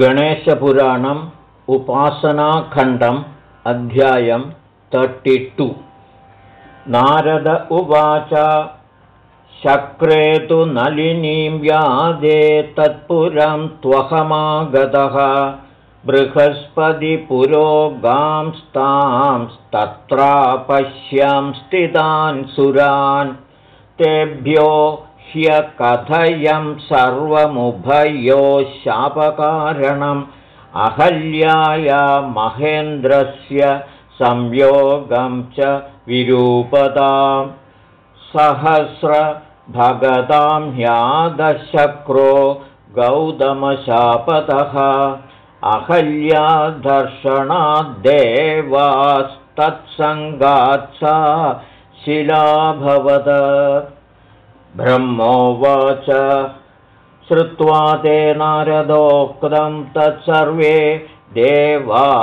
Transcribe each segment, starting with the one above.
गणेशपुराणम् उपासनाखण्डम् अध्यायं तर्टि नारद उवाच शक्रे तु नलिनीं व्यादे तत्पुरं त्वहमागतः। बृहस्पतिपुरोगांस्तांस्तत्रापश्यं स्थितान् सुरान्। तेभ्यो ह्यकथयं सर्वमुभयो शापकारणम् अहल्याया महेन्द्रस्य संयोगं च विरूपतां सहस्रभगतां ह्यादशक्रो गौतमशापतः अहल्यादर्शनाद्देवास्तत्सङ्गात् सा शिलाभवद ब्रह्मोवाच श्रुत्वा ते नारदोक्तं तत्सर्वे देवाशुचान्विताः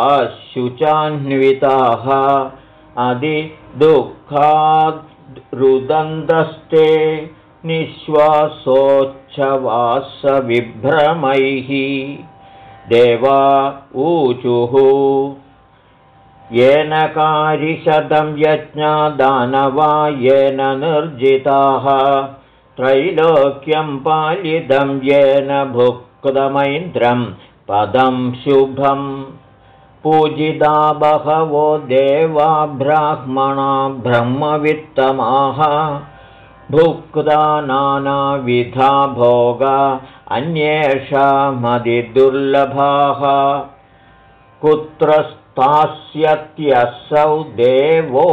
रुदन्तस्ते निःश्वासोच्छवासविभ्रमैः। देवा ऊचुः। येन कारिशतं यज्ञा दानवा येन निर्जिताः त्रैलोक्यं पालितं येन भुक्तमैन्द्रं पदं शुभं। पूजिता बहवो देवा ब्राह्मणा ब्रह्मवित्तमाः भुक्ता नानाविधा भोगा अन्येषामधिदुर्लभाः कुत्र स्थास्यत्यसौ देवो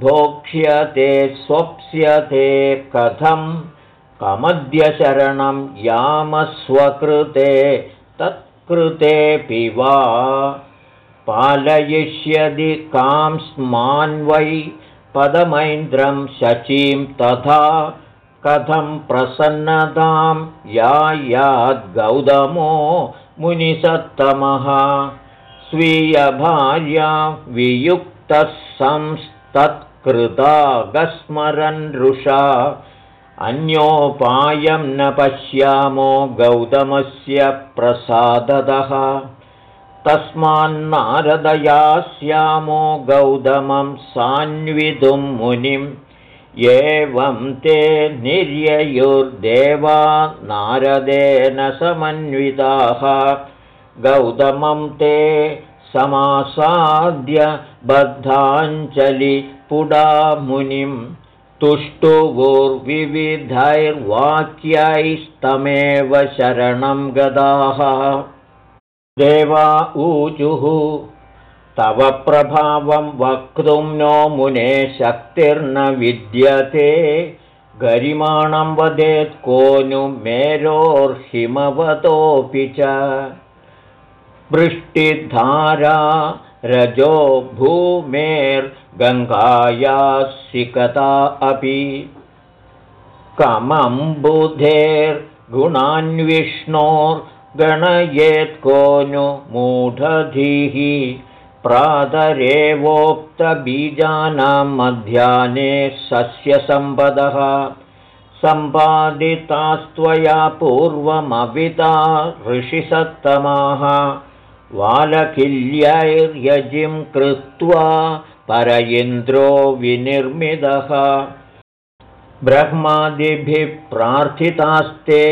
भोक्ष्यते स्वप्स्यते कथम् कमद्यशरणं यामस्वकृते तत्कृतेऽपि वा पालयिष्यदि कांस्मान्वै पदमैन्द्रं शचीं तथा कथं प्रसन्नतां याद्गौतमो मुनिसत्तमः। स्वीयभार्या वियुक्तः संस्तत्कृतागस्मरन् रुषा अन्योपायं न पश्यामो गौतमस्य प्रसादतः तस्मान्नारदया स्यामो गौतमं सान्वितुं मुनिम् एवं ते निर्ययुर्देवा नारदेन समन्विताः। गौतमं ते समासाद्य बद्धाञ्जलिपुडा मुनिम् तुष्टुवुर्विविधैर्वाक्यैस्तमेव शरणं गदाः। देवा ऊजुः तव प्रभावं वक्तुं नो मुने शक्तिर्न विद्यते। गरिमाणं वदेत् को नु मेरोर्हिमवतोऽपि च। वृष्टिधारा रजो भूमेर्गङ्गाया सिकता अपि। कमम्बुधेर्गुणान्विष्णोर्गणयेत्को नु मूढधीः प्रातरेवोक्तबीजानां मध्याह्ने सस्यसम्पदः। सम्पादितास्त्वया पूर्वमविता ऋषिसत्तमाः वालकिल्यैर्यजिं कृत्वा पर इन्द्रो विनिर्मितः। ब्रह्मादिभिः प्रार्थितास्ते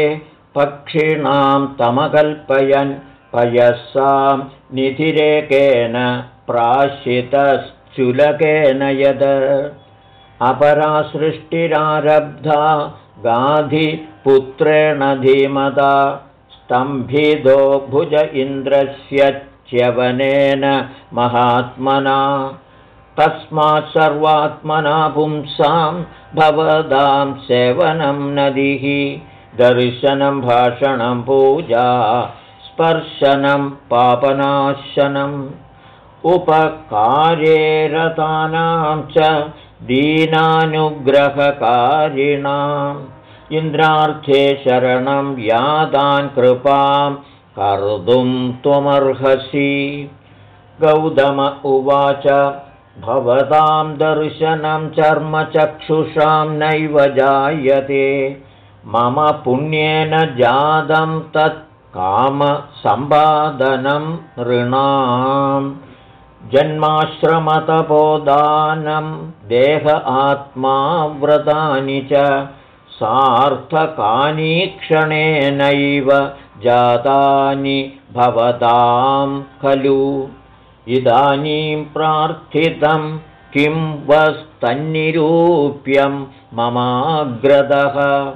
पक्षिणां तमकल्पयन् पयसां निधिरेकेन प्राशितश्चुलकेन यद। अपरा सृष्टिरारब्धा गाधिपुत्रेण धीमता स्तम्भिदो भुज इन्द्रस्य च्यवनेन महात्मना। तस्मात् सर्वात्मना पुंसां भवदां सेवनं नदिः। दर्शनं भाषणं पूजा स्पर्शनं पापनाशनम्। उपकार्ये रतानां च दीनानुग्रहकारिणाम् इन्द्रार्थे शरणं यादान् कृपां कर्तुं त्वमर्हसि गौतम उवाच भवतां दर्शनं चर्मचक्षुषां नैव जायते मम पुण्येन जातं तत् कामसम्पादनं नृणाम् जन्माश्रमतपोदानं देह आत्मा व्रतानि च सार्थकानि क्षणेनैव जातानि भवतां खलु। इदानीं प्रार्थितं किं वस्तन्निरूप्यं ममाग्रदः।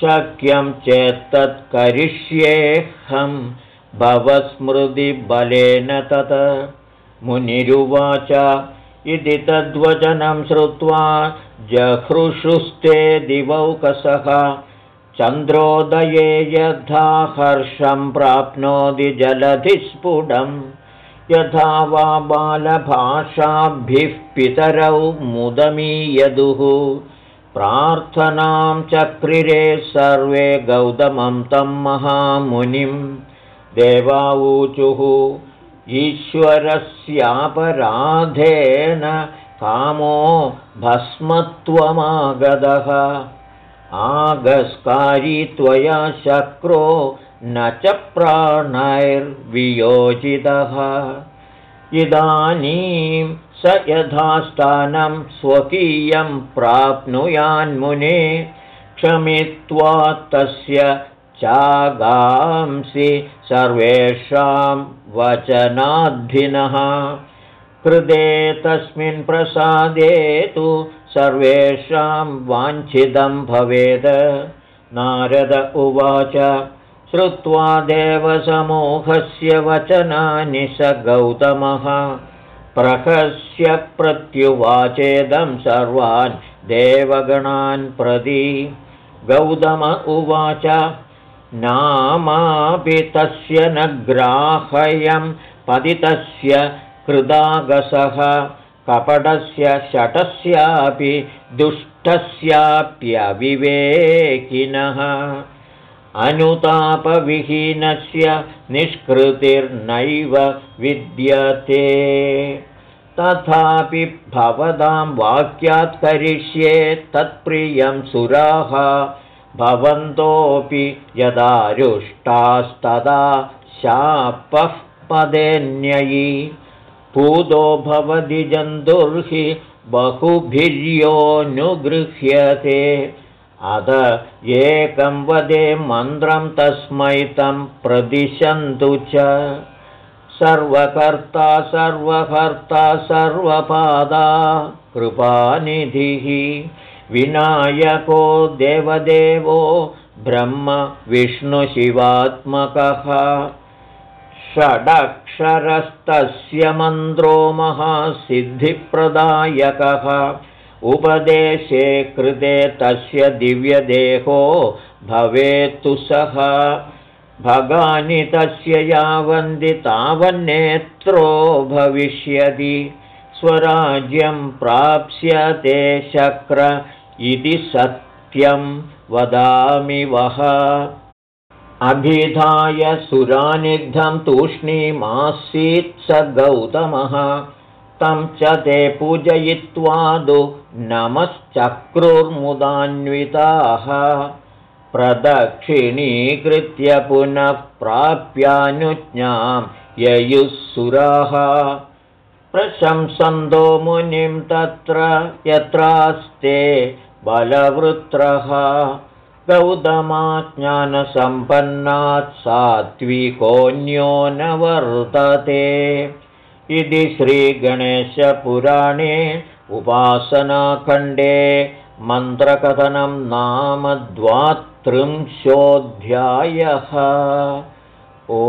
शक्यं चेत्तत् करिष्येऽहं भवस्मृतिबलेन तत्। मुनिरुवाच इति तद्वचनं श्रुत्वा जहृषुस्ते दिवौकसः। चन्द्रोदये यथा हर्षं प्राप्नोति जलधिस्फुटम् यथा वा बालभाषाभिः पितरौ मुदमीयदुः। प्रार्थनां चक्रिरे सर्वे गौतमं तं महामुनिं। देवाऊचुः ईश्वरस्यापराधेन कामो भस्मत्वमागतः आगस्कारी त्वया शक्रो न च प्राणैर्वियोजितः। इदानीं स यथास्थानं स्वकीयं प्राप्नुयान्मुने क्षमित्वा तस्य चागांसि सर्वेषां वचनाद्धिनः कृते तस्मिन् प्रसादे तु सर्वेषां वाञ्छितं भवेत् नारद उवाच श्रुत्वा देवसमूहस्य वचनानि स गौतमः। प्रहस्य प्रत्युवाचेदं सर्वान् देवगणान् प्रति। गौतम उवाच नामापि तस्य न ग्राह्यं पतितस्य कृदागसः कपटस्य शटस्यापि दुष्टस्याप्यविवेकिनः। अनुतापविहीनस्य निष्कृतिर्नैव विद्यते। तथापि भवतां वाक्यात् करिष्ये तत्प्रियं सुराः भवन्तोऽपि यदारुष्टास्तदा शापः पदेन्ययि पूतो भवति जन्तुर्हि बहुभिर्योऽनुगृह्यते। अध एकं वदे मन्त्रं तस्मै तं प्रदिशन्तु च। सर्वकर्ता सर्वकर्ता सर्वपादा कृपानिधिः। विनायको देवदेवो ब्रह्म विष्णुशिवात्मकः षडक्षरस्तस्य मन्त्रो महासिद्धिप्रदायकः। उपदेशे कृते तस्य दिव्यदेहो भवेत्तु सः। भगानि तस्य यावन्ति तावन्नेत्रो भविष्यति। स्वराज्यं प्राप्स्यते शक्र इति सत्यं वदामि वः अभिधाय सुरानिग्धं तूष्णीमासीत् स गौतमः। तं च ते पूजयित्वादु नमश्चक्रुर्मुदान्विताः। प्रदक्षिणीकृत्य पुनः प्राप्यानुज्ञां ययुः सुराः। प्रशंसन्दो मुनिं तत्र यत्रास्ते बलवृत्रः गौतमाज्ञानसम्पन्नात् सात्विकोऽन्यो न वर्तते। इति श्रीगणेशपुराणे उपासनाखण्डे मन्त्रकथनं नाम द्वात्रिंशोऽध्यायः। ओ